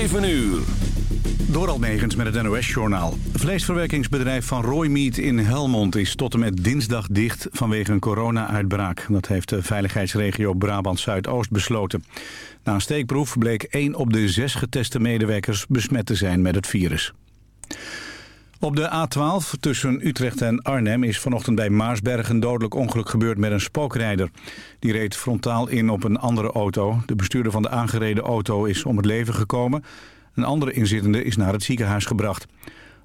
7 uur. Door Almegens met het NOS-journaal. Vleesverwerkingsbedrijf van Roymeat in Helmond is tot en met dinsdag dicht vanwege een corona-uitbraak. Dat heeft de veiligheidsregio Brabant-Zuidoost besloten. Na een steekproef bleek één op de zes geteste medewerkers besmet te zijn met het virus. Op de A12 tussen Utrecht en Arnhem is vanochtend bij Maarsberg een dodelijk ongeluk gebeurd met een spookrijder. Die reed frontaal in op een andere auto. De bestuurder van de aangereden auto is om het leven gekomen. Een andere inzittende is naar het ziekenhuis gebracht.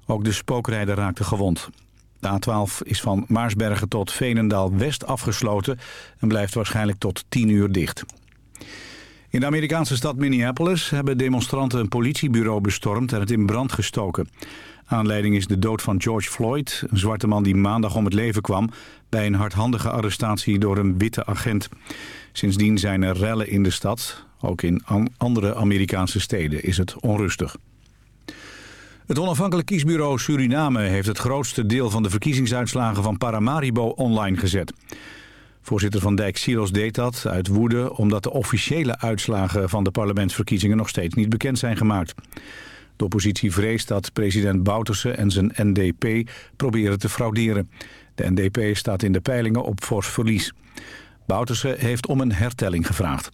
Ook de spookrijder raakte gewond. De A12 is van Maarsbergen tot Veenendaal-West afgesloten... en blijft waarschijnlijk tot 10 uur dicht. In de Amerikaanse stad Minneapolis hebben demonstranten een politiebureau bestormd... en het in brand gestoken. Aanleiding is de dood van George Floyd, een zwarte man die maandag om het leven kwam... bij een hardhandige arrestatie door een witte agent. Sindsdien zijn er rellen in de stad. Ook in andere Amerikaanse steden is het onrustig. Het onafhankelijk kiesbureau Suriname heeft het grootste deel van de verkiezingsuitslagen van Paramaribo online gezet. Voorzitter van Dijk Silos deed dat uit woede omdat de officiële uitslagen van de parlementsverkiezingen nog steeds niet bekend zijn gemaakt. De oppositie vreest dat president Bouterse en zijn NDP proberen te frauderen. De NDP staat in de peilingen op fors verlies. Bouterse heeft om een hertelling gevraagd.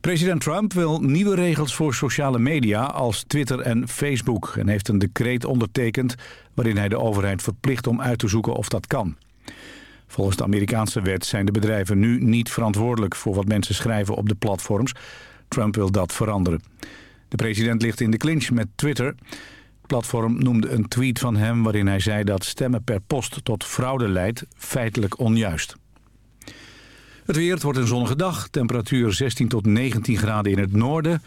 President Trump wil nieuwe regels voor sociale media als Twitter en Facebook... en heeft een decreet ondertekend waarin hij de overheid verplicht om uit te zoeken of dat kan. Volgens de Amerikaanse wet zijn de bedrijven nu niet verantwoordelijk voor wat mensen schrijven op de platforms. Trump wil dat veranderen. De president ligt in de clinch met Twitter. Het platform noemde een tweet van hem waarin hij zei dat stemmen per post tot fraude leidt feitelijk onjuist. Het weer, het wordt een zonnige dag. Temperatuur 16 tot 19 graden in het noorden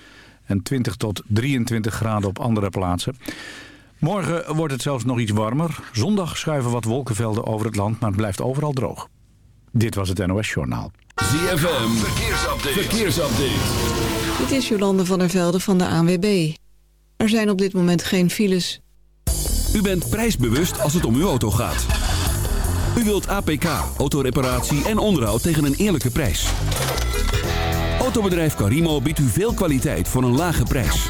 en 20 tot 23 graden op andere plaatsen. Morgen wordt het zelfs nog iets warmer. Zondag schuiven wat wolkenvelden over het land, maar het blijft overal droog. Dit was het NOS Journaal. ZFM, verkeersupdate. verkeersupdate. Dit is Jolande van der Velde van de ANWB. Er zijn op dit moment geen files. U bent prijsbewust als het om uw auto gaat. U wilt APK, autoreparatie en onderhoud tegen een eerlijke prijs. Autobedrijf Carimo biedt u veel kwaliteit voor een lage prijs.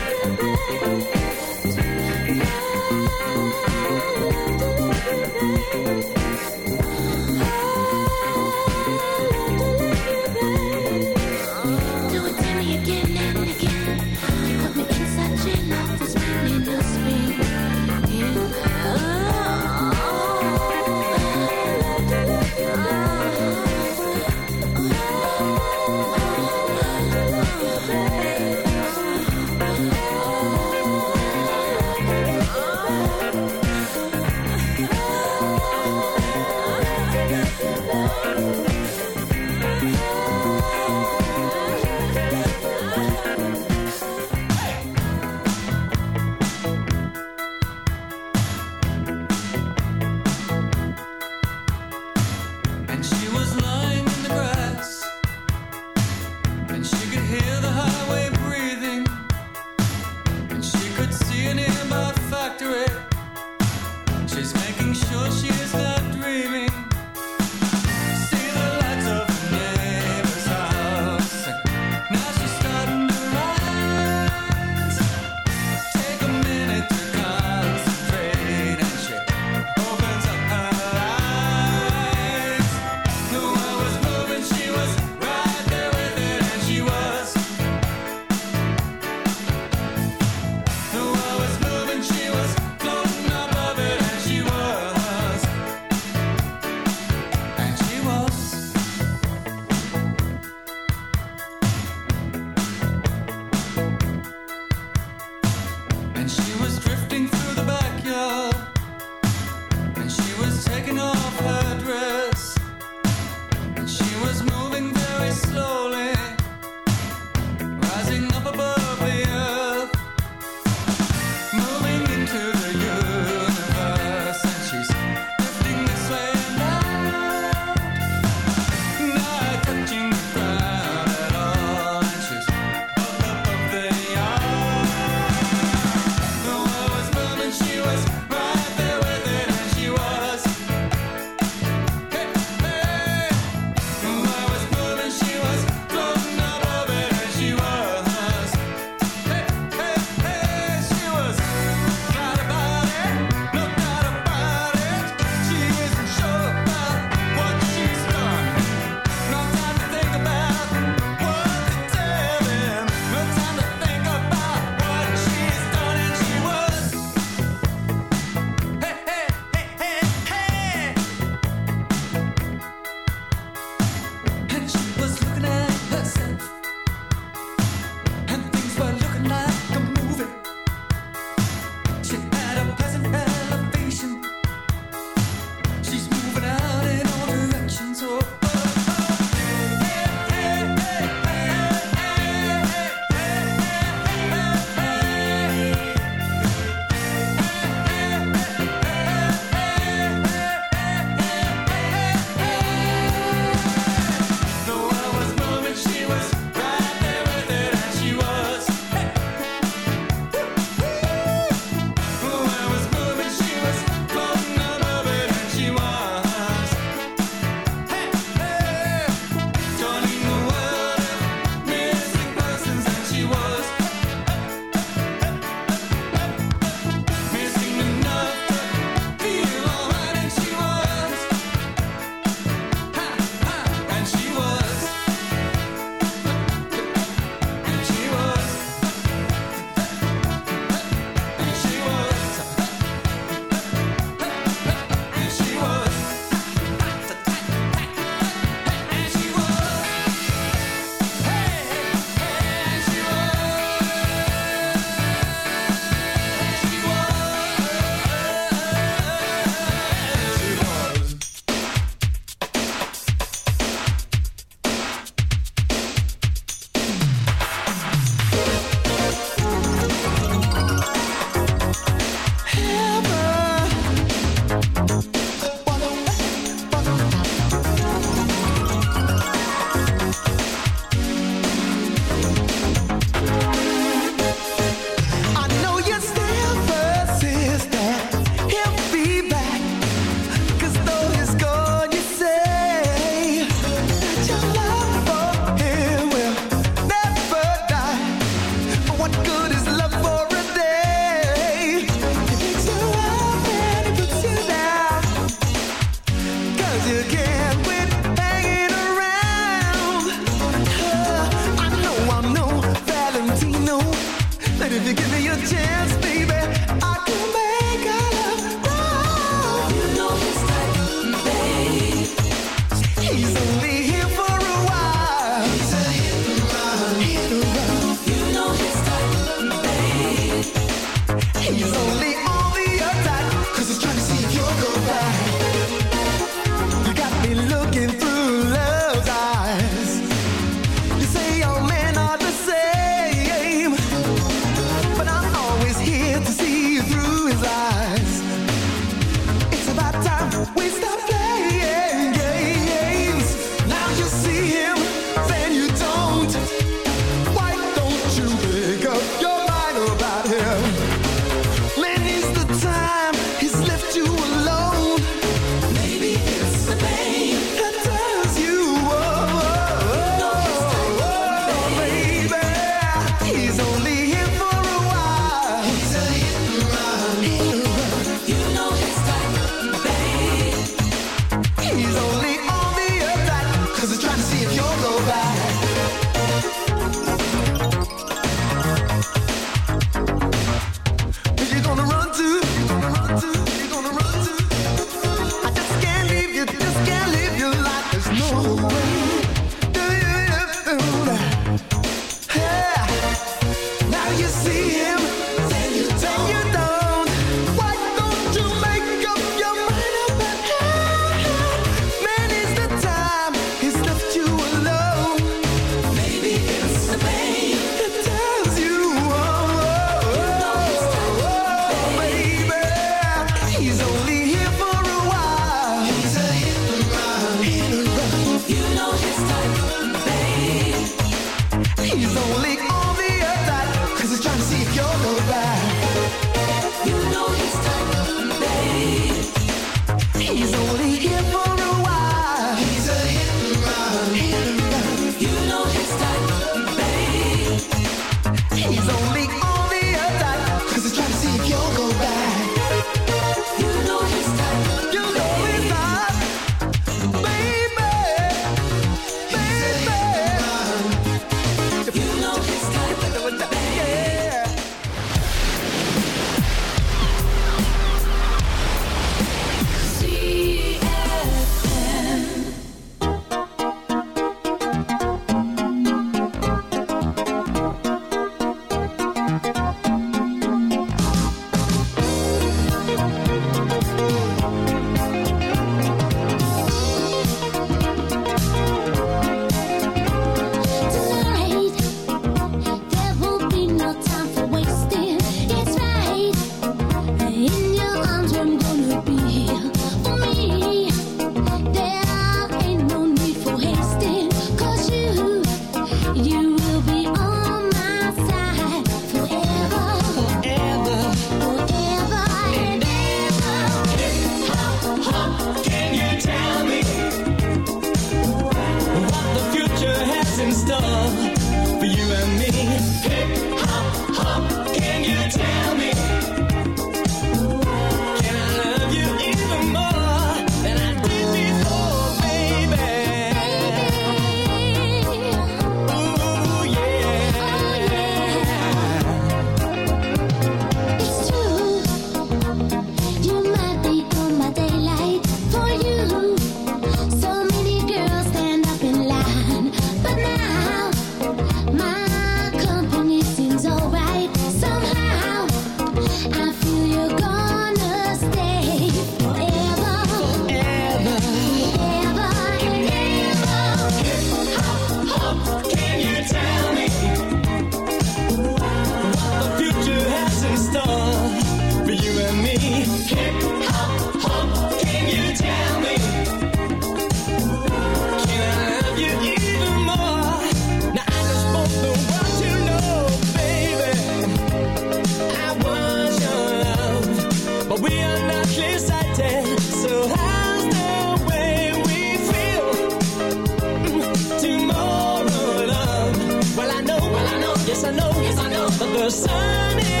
the sun is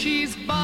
she's by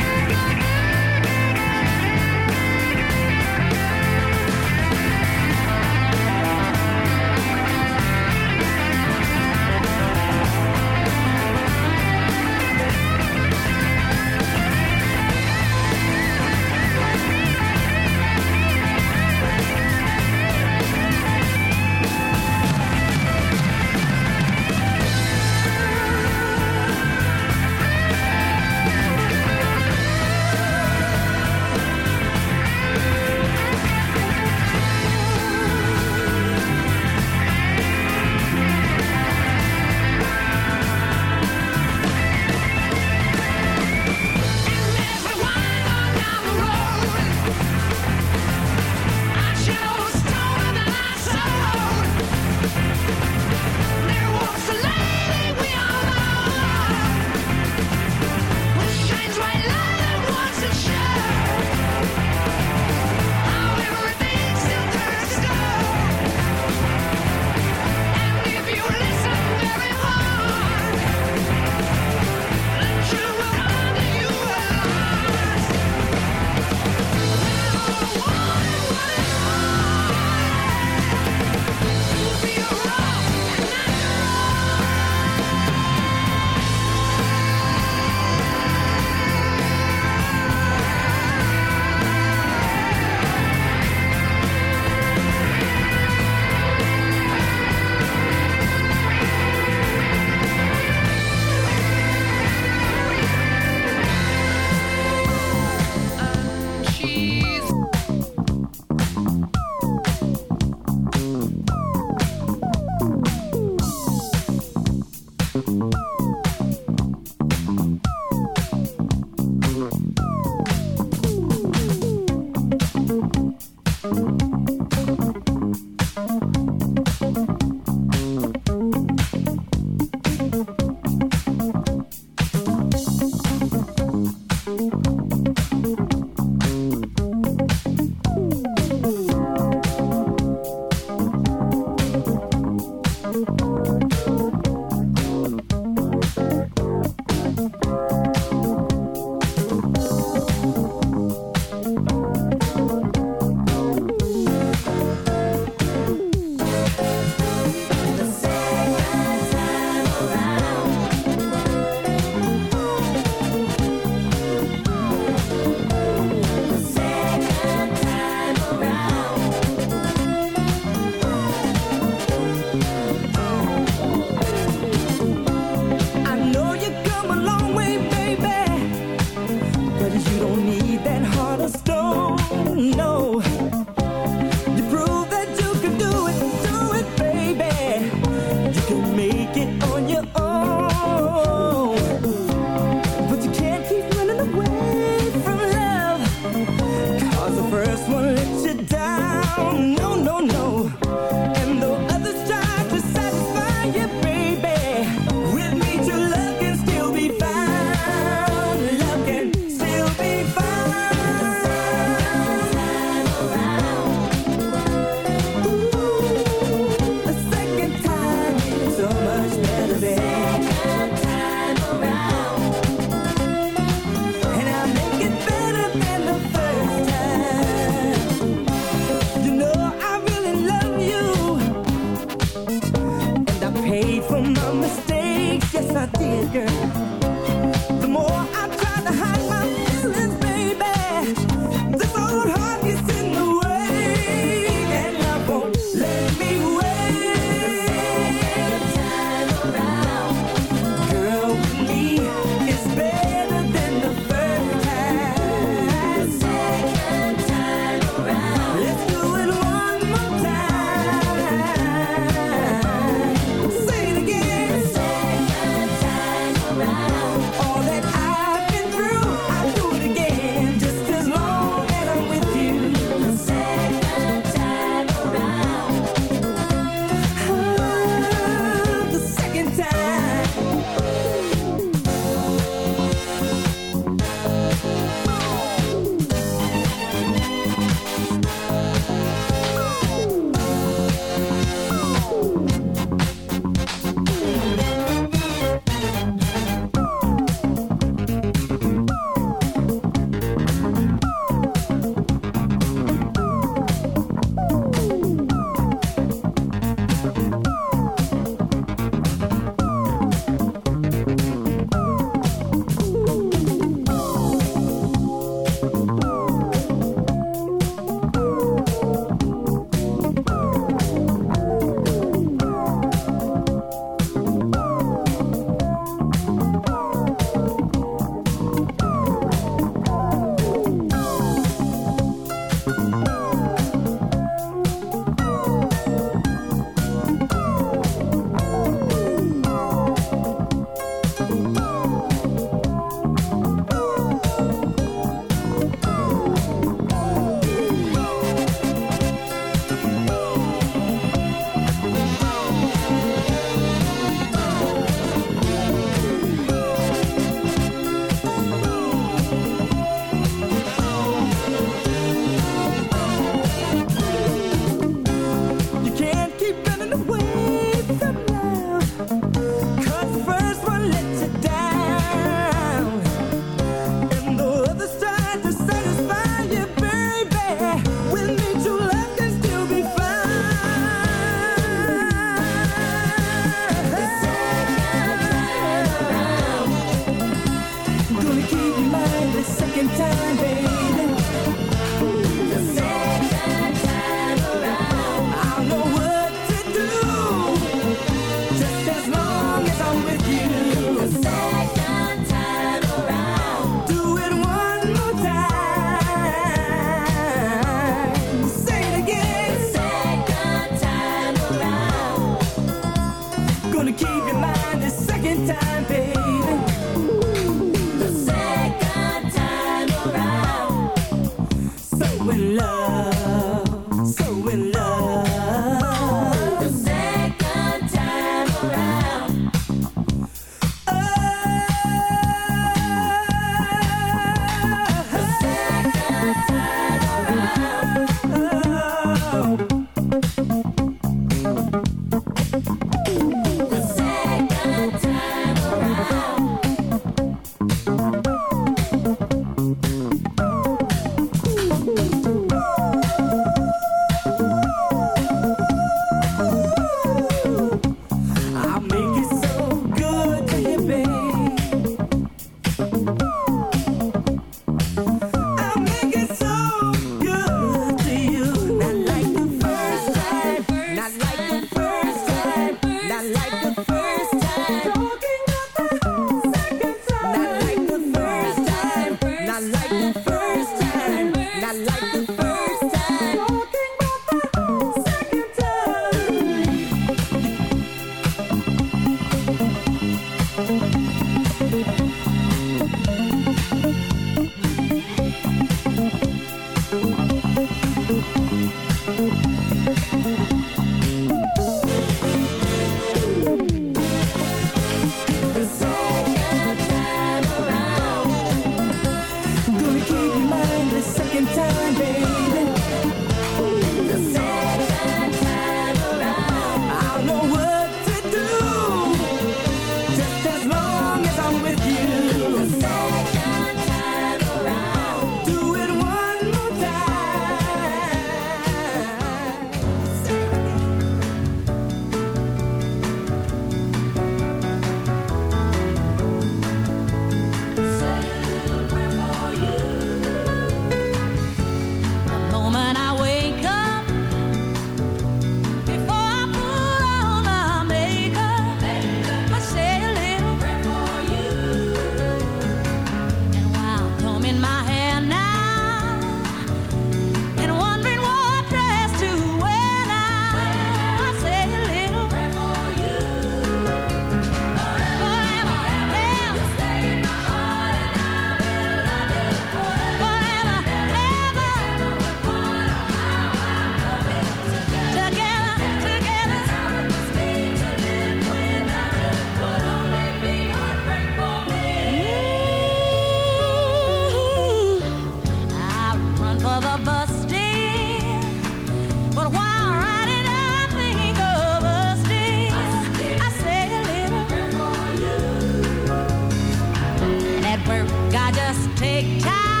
take time.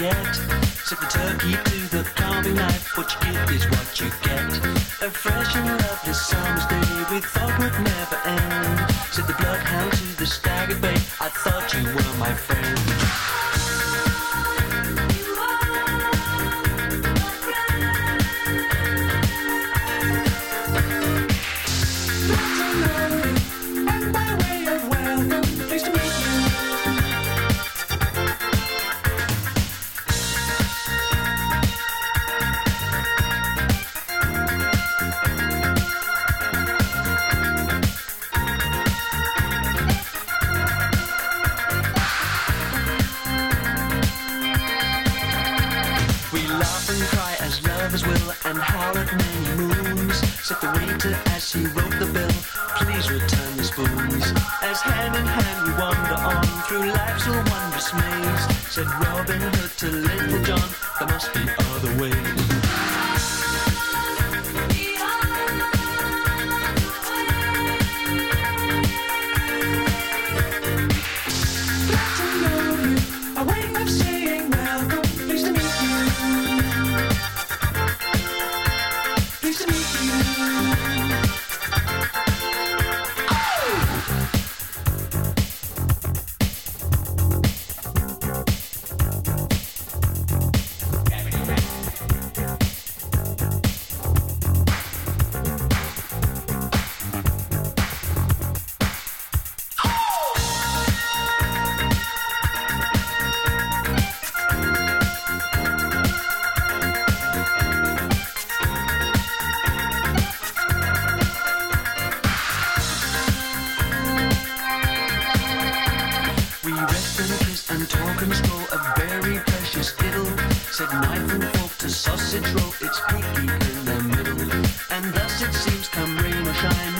yet. the a turkey to the carving knife. What you give is what you get. A fresh and lovely summer's day we thought would never end. Said the bloodhound to the stag bay. I thought you were my friend.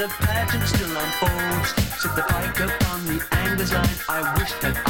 the pageant still unfolds. Set the pike upon the angler's line. I wish that I